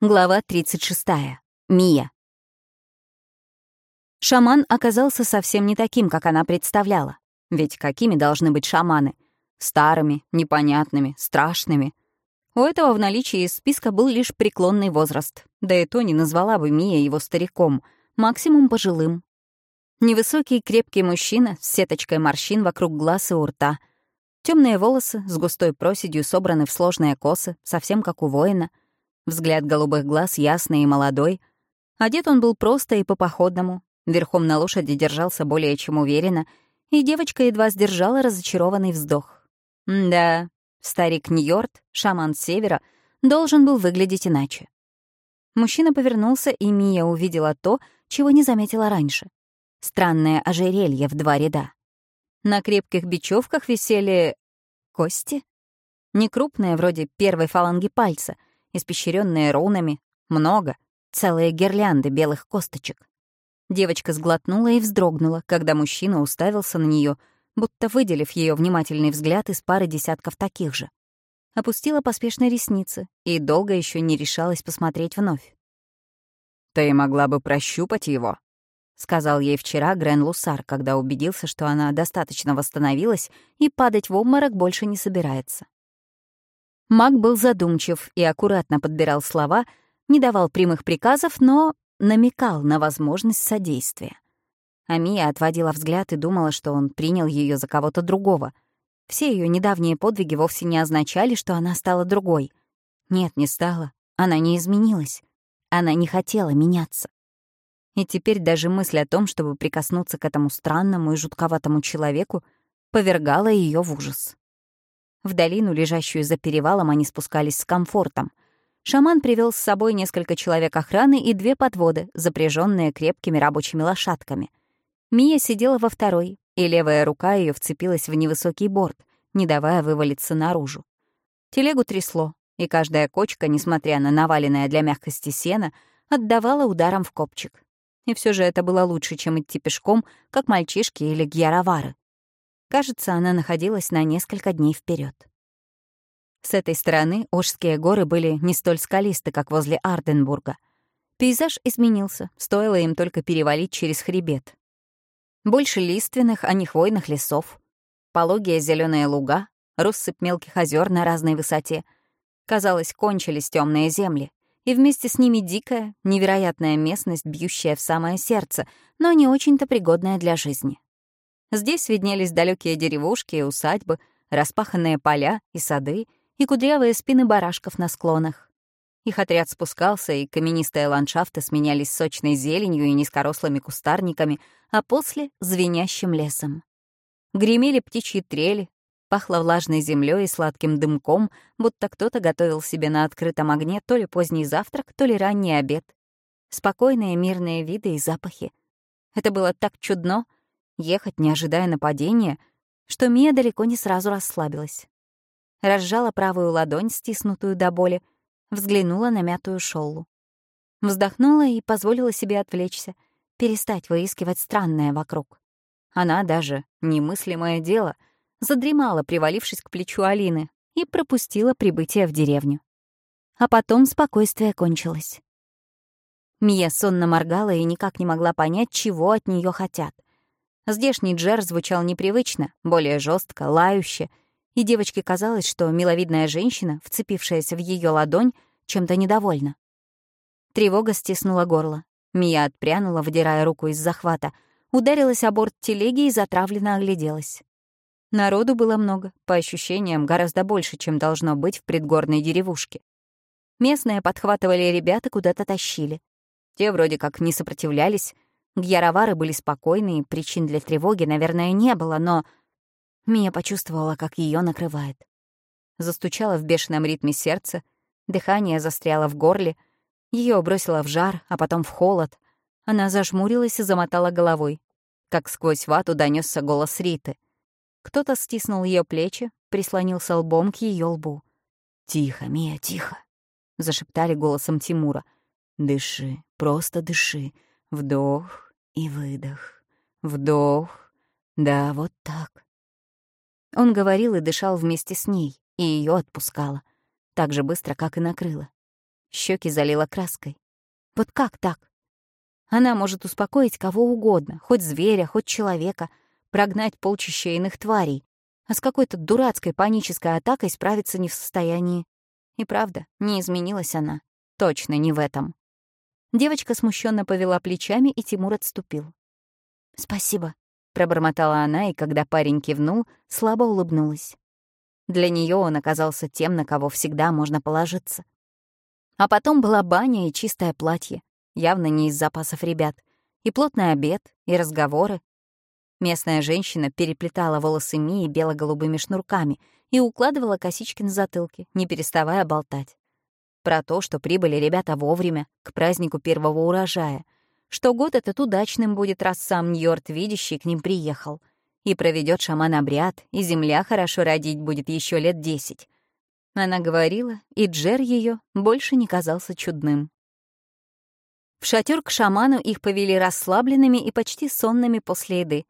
Глава 36. Мия. Шаман оказался совсем не таким, как она представляла. Ведь какими должны быть шаманы? Старыми, непонятными, страшными. У этого в наличии из списка был лишь преклонный возраст. Да и то не назвала бы Мия его стариком, максимум пожилым. Невысокий крепкий мужчина с сеточкой морщин вокруг глаз и у рта. Темные волосы с густой проседью собраны в сложные косы, совсем как у воина — Взгляд голубых глаз ясный и молодой. Одет он был просто и по-походному. Верхом на лошади держался более чем уверенно, и девочка едва сдержала разочарованный вздох. Да, старик Ньорд, шаман севера, должен был выглядеть иначе. Мужчина повернулся, и Мия увидела то, чего не заметила раньше. Странное ожерелье в два ряда. На крепких бечевках висели... кости? Некрупные, вроде первой фаланги пальца — испещренные рунами, много, целые гирлянды белых косточек. Девочка сглотнула и вздрогнула, когда мужчина уставился на нее, будто выделив ее внимательный взгляд из пары десятков таких же. Опустила поспешно ресницы и долго еще не решалась посмотреть вновь. «Ты могла бы прощупать его», — сказал ей вчера Грен Лусар, когда убедился, что она достаточно восстановилась и падать в обморок больше не собирается. Маг был задумчив и аккуратно подбирал слова, не давал прямых приказов, но намекал на возможность содействия. Амия отводила взгляд и думала, что он принял ее за кого-то другого. Все ее недавние подвиги вовсе не означали, что она стала другой. Нет, не стала. Она не изменилась. Она не хотела меняться. И теперь даже мысль о том, чтобы прикоснуться к этому странному и жутковатому человеку, повергала ее в ужас. В долину, лежащую за перевалом, они спускались с комфортом. Шаман привел с собой несколько человек охраны и две подводы, запряженные крепкими рабочими лошадками. Мия сидела во второй, и левая рука ее вцепилась в невысокий борт, не давая вывалиться наружу. Телегу трясло, и каждая кочка, несмотря на наваленное для мягкости сено, отдавала ударом в копчик. И все же это было лучше, чем идти пешком, как мальчишки или гьяровары. Кажется, она находилась на несколько дней вперед. С этой стороны Ожские горы были не столь скалисты, как возле Арденбурга. Пейзаж изменился, стоило им только перевалить через хребет. Больше лиственных, а не хвойных лесов. Пологие зеленые луга, россыпь мелких озер на разной высоте. Казалось, кончились темные земли, и вместе с ними дикая, невероятная местность, бьющая в самое сердце, но не очень-то пригодная для жизни. Здесь виднелись далекие деревушки и усадьбы, распаханные поля и сады, и кудрявые спины барашков на склонах. Их отряд спускался, и каменистые ландшафты сменялись сочной зеленью и низкорослыми кустарниками, а после — звенящим лесом. Гремели птичьи трели, пахло влажной землей и сладким дымком, будто кто-то готовил себе на открытом огне то ли поздний завтрак, то ли ранний обед. Спокойные мирные виды и запахи. Это было так чудно — ехать, не ожидая нападения, что Мия далеко не сразу расслабилась. Разжала правую ладонь, стиснутую до боли, взглянула на мятую шоллу. Вздохнула и позволила себе отвлечься, перестать выискивать странное вокруг. Она даже, немыслимое дело, задремала, привалившись к плечу Алины, и пропустила прибытие в деревню. А потом спокойствие кончилось. Мия сонно моргала и никак не могла понять, чего от нее хотят — Здешний джер звучал непривычно, более жестко, лающе, и девочке казалось, что миловидная женщина, вцепившаяся в ее ладонь, чем-то недовольна. Тревога стиснула горло. Мия отпрянула, выдирая руку из захвата, ударилась о борт телеги и затравленно огляделась. Народу было много, по ощущениям, гораздо больше, чем должно быть в предгорной деревушке. Местные подхватывали ребят и куда-то тащили. Те вроде как не сопротивлялись, Гьяровары были спокойны, и причин для тревоги, наверное, не было, но... Мия почувствовала, как ее накрывает. Застучало в бешеном ритме сердце, дыхание застряло в горле, ее бросило в жар, а потом в холод. Она зажмурилась и замотала головой. Как сквозь вату донесся голос Риты. Кто-то стиснул ее плечи, прислонился лбом к ее лбу. «Тихо, Мия, тихо!» — зашептали голосом Тимура. «Дыши, просто дыши. Вдох, и выдох. Вдох. Да, вот так. Он говорил и дышал вместе с ней, и ее отпускало. Так же быстро, как и накрыло. щеки залила краской. Вот как так? Она может успокоить кого угодно, хоть зверя, хоть человека, прогнать полчища иных тварей, а с какой-то дурацкой панической атакой справиться не в состоянии. И правда, не изменилась она. Точно не в этом. Девочка смущенно повела плечами, и Тимур отступил. «Спасибо», — пробормотала она, и когда парень кивнул, слабо улыбнулась. Для нее он оказался тем, на кого всегда можно положиться. А потом была баня и чистое платье, явно не из запасов ребят, и плотный обед, и разговоры. Местная женщина переплетала волосы Мии бело-голубыми шнурками и укладывала косички на затылке, не переставая болтать. Про то, что прибыли ребята вовремя, к празднику первого урожая, что год этот удачным будет, раз сам Ньорд видящий к ним приехал, и проведет шаман обряд, и земля хорошо родить будет еще лет десять. Она говорила, и Джер ее больше не казался чудным. В шатер к шаману их повели расслабленными и почти сонными после еды.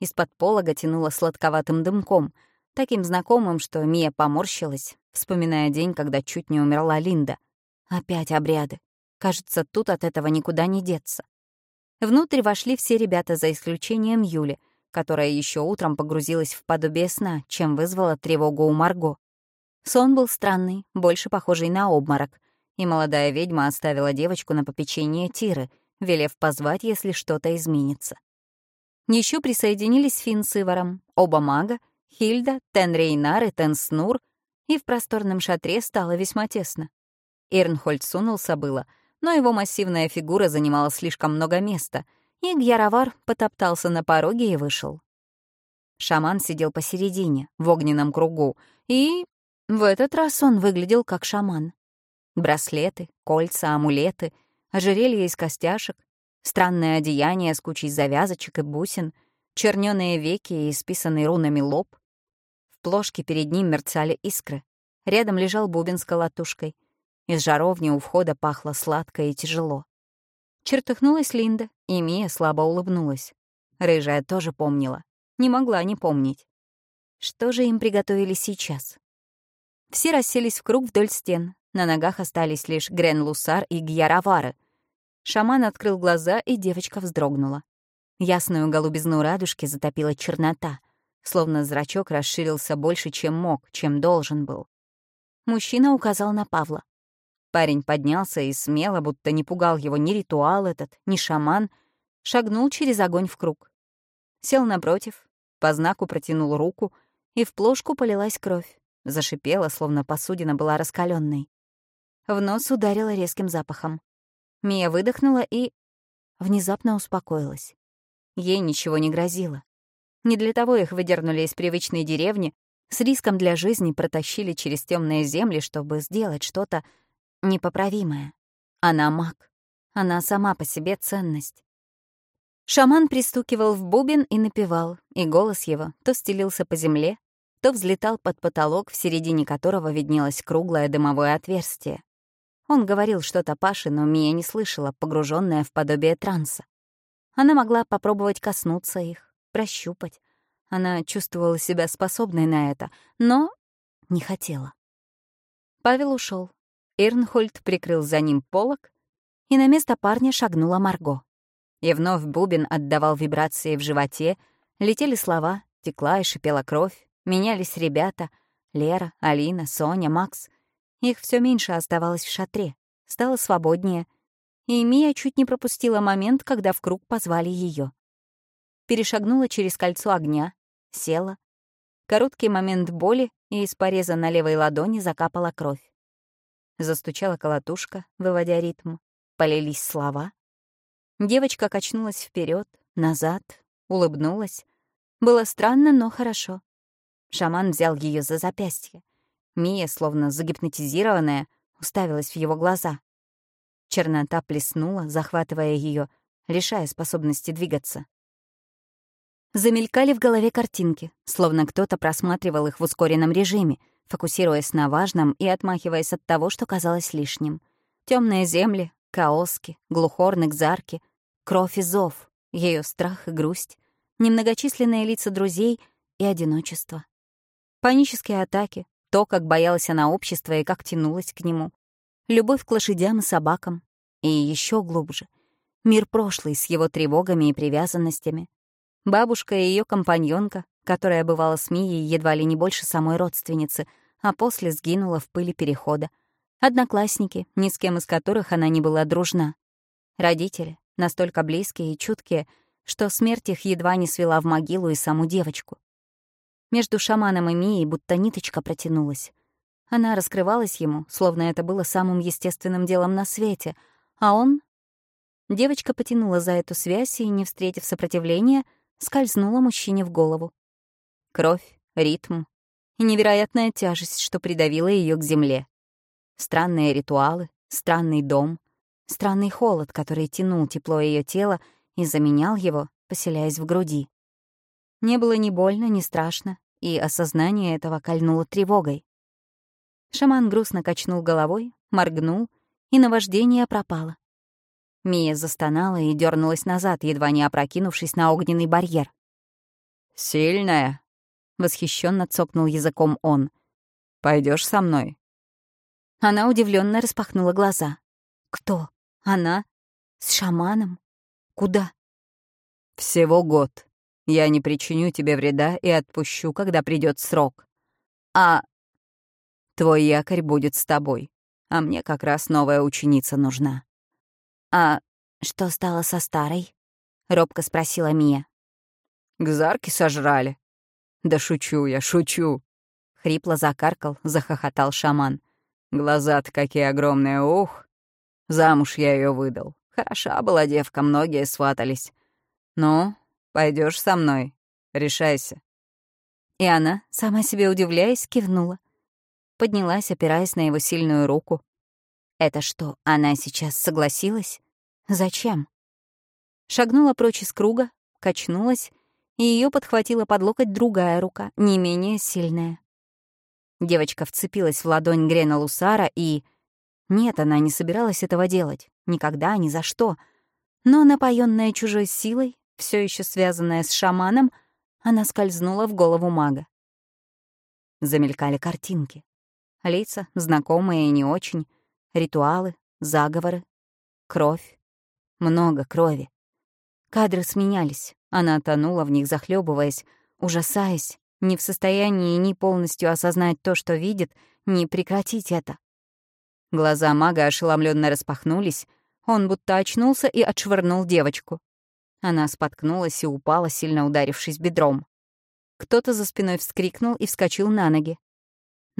Из-под полога тянуло сладковатым дымком, таким знакомым, что Мия поморщилась, вспоминая день, когда чуть не умерла Линда. Опять обряды. Кажется, тут от этого никуда не деться. Внутрь вошли все ребята, за исключением Юли, которая еще утром погрузилась в подобие сна, чем вызвала тревогу у Марго. Сон был странный, больше похожий на обморок, и молодая ведьма оставила девочку на попечение Тиры, велев позвать, если что-то изменится. Еще присоединились Финн с Иваром, оба мага, Хильда, Тенрейнар и Тенснур, и в просторном шатре стало весьма тесно. Ирнхольд сунулся было, но его массивная фигура занимала слишком много места, и Гьяровар потоптался на пороге и вышел. Шаман сидел посередине, в огненном кругу, и в этот раз он выглядел как шаман. Браслеты, кольца, амулеты, ожерелье из костяшек, Странное одеяние с кучей завязочек и бусин, чернёные веки и исписанный рунами лоб. Плошке перед ним мерцали искры. Рядом лежал бубен с колотушкой. Из жаровни у входа пахло сладко и тяжело. Чертыхнулась Линда, и Мия слабо улыбнулась. Рыжая тоже помнила. Не могла не помнить. Что же им приготовили сейчас? Все расселись в круг вдоль стен. На ногах остались лишь Грен Лусар и Гьяравары — Шаман открыл глаза, и девочка вздрогнула. Ясную голубизну радужки затопила чернота, словно зрачок расширился больше, чем мог, чем должен был. Мужчина указал на Павла. Парень поднялся и смело, будто не пугал его ни ритуал этот, ни шаман, шагнул через огонь в круг. Сел напротив, по знаку протянул руку, и в плошку полилась кровь. Зашипела, словно посудина была раскаленной. В нос ударила резким запахом. Мия выдохнула и... внезапно успокоилась. Ей ничего не грозило. Не для того их выдернули из привычной деревни, с риском для жизни протащили через темные земли, чтобы сделать что-то непоправимое. Она маг. Она сама по себе ценность. Шаман пристукивал в бубен и напевал, и голос его то стелился по земле, то взлетал под потолок, в середине которого виднелось круглое дымовое отверстие. Он говорил что-то Паше, но Мия не слышала, погруженная в подобие транса. Она могла попробовать коснуться их, прощупать. Она чувствовала себя способной на это, но не хотела. Павел ушел. Ирнхольд прикрыл за ним полок, и на место парня шагнула Марго. И вновь бубен отдавал вибрации в животе, летели слова, текла и шипела кровь, менялись ребята — Лера, Алина, Соня, Макс — их все меньше оставалось в шатре, стало свободнее, и Мия чуть не пропустила момент, когда в круг позвали ее. Перешагнула через кольцо огня, села. Короткий момент боли, и из пореза на левой ладони закапала кровь. Застучала колотушка, выводя ритм. Полились слова. Девочка качнулась вперед, назад, улыбнулась. Было странно, но хорошо. Шаман взял ее за запястье. Мия, словно загипнотизированная, уставилась в его глаза. Чернота плеснула, захватывая ее, лишая способности двигаться. Замелькали в голове картинки, словно кто-то просматривал их в ускоренном режиме, фокусируясь на важном и отмахиваясь от того, что казалось лишним. Темные земли, каоски, глухорны, кзарки, кровь и зов, ее страх и грусть, немногочисленные лица друзей и одиночество. Панические атаки, то, как боялась она общества и как тянулась к нему. любовь к лошадям и собакам. И еще глубже — мир прошлый с его тревогами и привязанностями. Бабушка и ее компаньонка, которая бывала с Мией едва ли не больше самой родственницы, а после сгинула в пыли перехода. Одноклассники, ни с кем из которых она не была дружна. Родители, настолько близкие и чуткие, что смерть их едва не свела в могилу и саму девочку. Между шаманом и Мией будто ниточка протянулась. Она раскрывалась ему, словно это было самым естественным делом на свете, а он... Девочка потянула за эту связь и, не встретив сопротивления, скользнула мужчине в голову. Кровь, ритм и невероятная тяжесть, что придавила ее к земле. Странные ритуалы, странный дом, странный холод, который тянул тепло ее тела и заменял его, поселяясь в груди. Не было ни больно, ни страшно, и осознание этого кольнуло тревогой. Шаман грустно качнул головой, моргнул, и наваждение пропало. Мия застонала и дернулась назад, едва не опрокинувшись на огненный барьер. «Сильная!» — восхищенно цокнул языком он. Пойдешь со мной?» Она удивленно распахнула глаза. «Кто? Она? С шаманом? Куда?» «Всего год. Я не причиню тебе вреда и отпущу, когда придет срок. А Твой якорь будет с тобой, а мне как раз новая ученица нужна». «А что стало со старой?» — робко спросила Мия. «Гзарки сожрали». «Да шучу я, шучу!» — хрипло закаркал, захохотал шаман. «Глаза-то какие огромные, ух! Замуж я ее выдал. Хороша была девка, многие сватались. Ну, пойдешь со мной? Решайся». И она, сама себе удивляясь, кивнула поднялась, опираясь на его сильную руку. Это что, она сейчас согласилась? Зачем? Шагнула прочь из круга, качнулась, и ее подхватила под локоть другая рука, не менее сильная. Девочка вцепилась в ладонь Грена Лусара и... Нет, она не собиралась этого делать. Никогда, ни за что. Но, напоенная чужой силой, все еще связанная с шаманом, она скользнула в голову мага. Замелькали картинки. Лица, знакомые и не очень, ритуалы, заговоры, кровь. Много крови. Кадры сменялись, она тонула в них, захлебываясь, ужасаясь, не в состоянии ни полностью осознать то, что видит, ни прекратить это. Глаза мага ошеломленно распахнулись, он будто очнулся и отшвырнул девочку. Она споткнулась и упала, сильно ударившись бедром. Кто-то за спиной вскрикнул и вскочил на ноги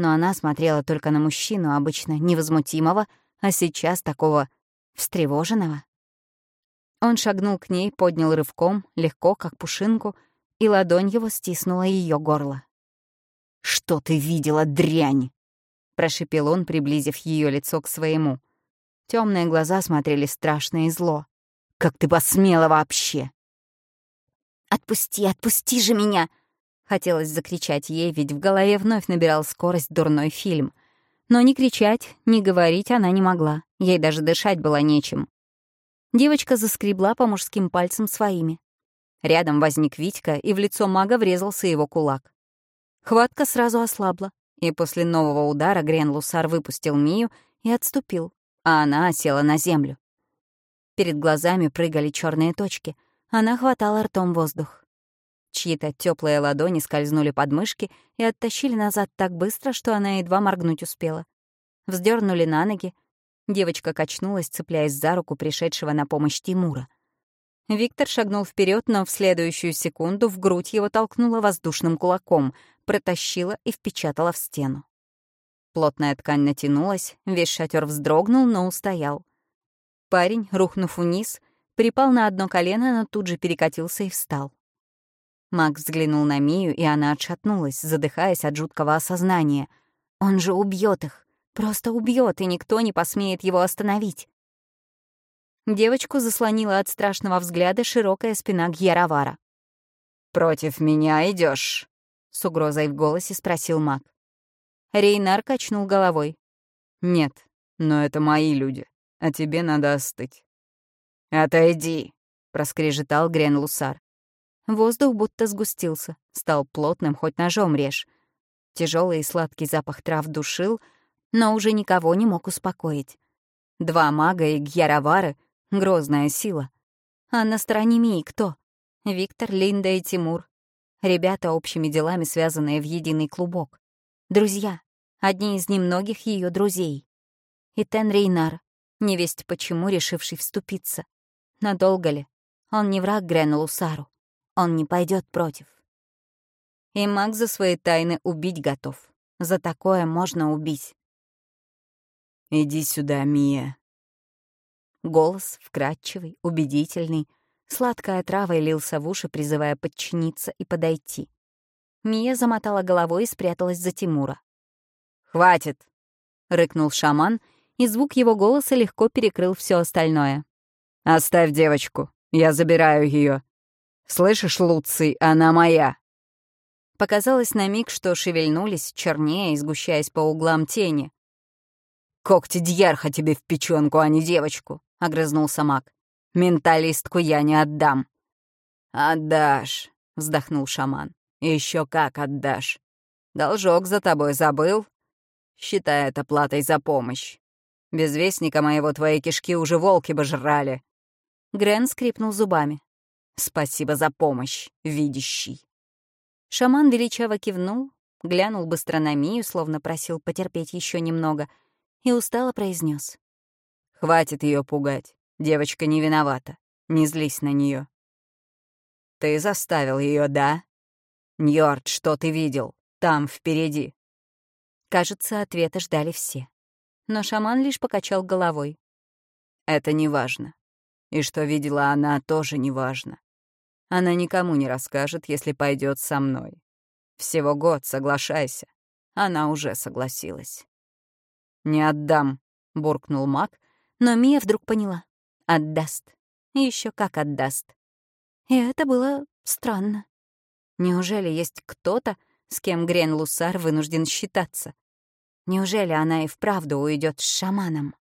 но она смотрела только на мужчину, обычно невозмутимого, а сейчас такого встревоженного. Он шагнул к ней, поднял рывком, легко, как пушинку, и ладонь его стиснула ее горло. «Что ты видела, дрянь?» — прошипел он, приблизив ее лицо к своему. Темные глаза смотрели страшно и зло. «Как ты посмела вообще?» «Отпусти, отпусти же меня!» Хотелось закричать ей, ведь в голове вновь набирал скорость дурной фильм. Но ни кричать, ни говорить она не могла. Ей даже дышать было нечем. Девочка заскребла по мужским пальцам своими. Рядом возник Витька, и в лицо мага врезался его кулак. Хватка сразу ослабла, и после нового удара Грен Лусар выпустил Мию и отступил, а она осела на землю. Перед глазами прыгали черные точки. Она хватала ртом воздух. Чьи-то теплые ладони скользнули под мышки и оттащили назад так быстро, что она едва моргнуть успела. Вздернули на ноги. Девочка качнулась, цепляясь за руку пришедшего на помощь Тимура. Виктор шагнул вперед, но в следующую секунду в грудь его толкнула воздушным кулаком, протащила и впечатала в стену. Плотная ткань натянулась, весь шатер вздрогнул, но устоял. Парень, рухнув вниз, припал на одно колено, но тут же перекатился и встал. Макс взглянул на Мию, и она отшатнулась, задыхаясь от жуткого осознания. «Он же убьет их! Просто убьет, и никто не посмеет его остановить!» Девочку заслонила от страшного взгляда широкая спина Гьяровара. «Против меня идешь? с угрозой в голосе спросил маг. Рейнар качнул головой. «Нет, но это мои люди, а тебе надо остыть». «Отойди», — проскрежетал Грен Лусар. Воздух будто сгустился, стал плотным, хоть ножом режь. Тяжелый и сладкий запах трав душил, но уже никого не мог успокоить. Два мага и Гьяровары — грозная сила. А на стороне Мии кто? Виктор, Линда и Тимур. Ребята, общими делами связанные в единый клубок. Друзья. Одни из немногих ее друзей. И Тен Рейнар, невесть почему решивший вступиться. Надолго ли? Он не враг Гренулу Сару. Он не пойдет против. И маг за свои тайны убить готов. За такое можно убить. «Иди сюда, Мия». Голос вкрадчивый, убедительный, сладкая трава лился в уши, призывая подчиниться и подойти. Мия замотала головой и спряталась за Тимура. «Хватит!» — рыкнул шаман, и звук его голоса легко перекрыл все остальное. «Оставь девочку, я забираю ее. Слышишь, Луций, она моя!» Показалось на миг, что шевельнулись, чернее, изгущаясь по углам тени. «Когти дьярха тебе в печенку, а не девочку», — огрызнулся маг. «Менталистку я не отдам». «Отдашь», — вздохнул шаман. Еще как отдашь. Должок за тобой забыл? Считай это платой за помощь. Без вестника моего твои кишки уже волки бы жрали». Грен скрипнул зубами. «Спасибо за помощь, видящий». Шаман величаво кивнул, глянул быстро на Мию, словно просил потерпеть еще немного — и устало произнес: «Хватит ее пугать. Девочка не виновата. Не злись на нее. «Ты заставил ее, да? Ньорд, что ты видел? Там, впереди». Кажется, ответа ждали все. Но шаман лишь покачал головой. «Это не важно. И что видела она, тоже не важно. Она никому не расскажет, если пойдет со мной. Всего год, соглашайся. Она уже согласилась». «Не отдам», — буркнул маг, но Мия вдруг поняла. Отдаст. Еще как отдаст. И это было странно. Неужели есть кто-то, с кем Грен Лусар вынужден считаться? Неужели она и вправду уйдет с шаманом?